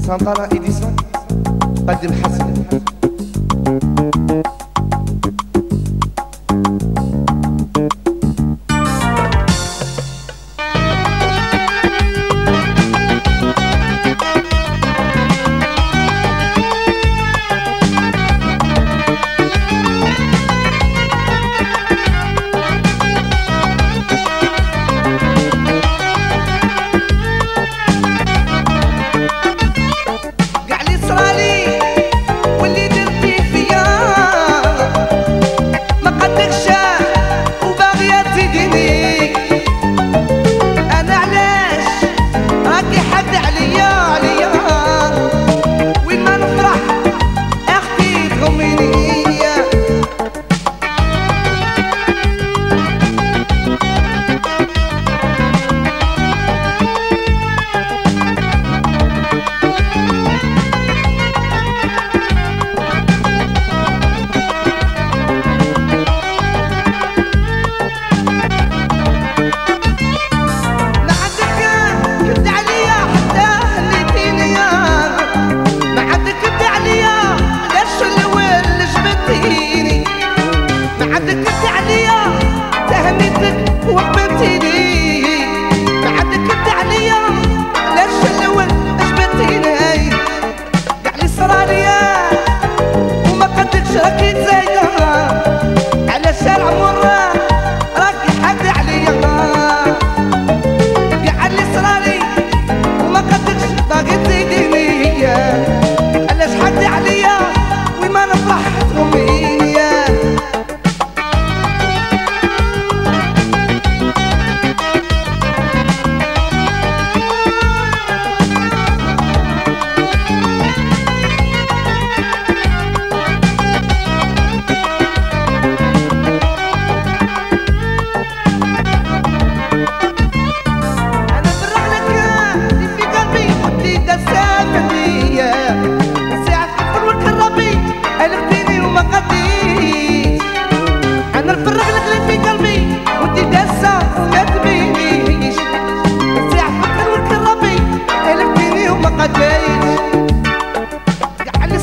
Santana Edison Badil Hasan.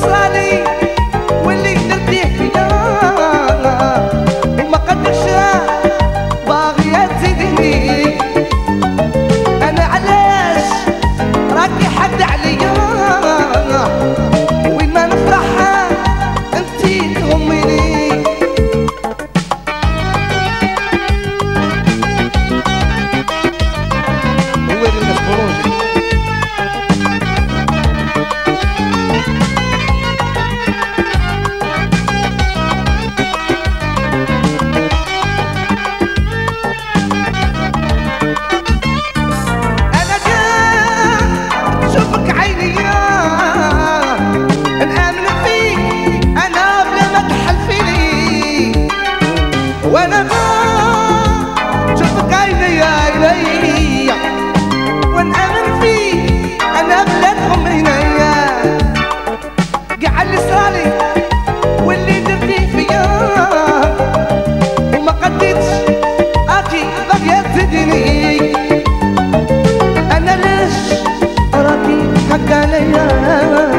planning yeah.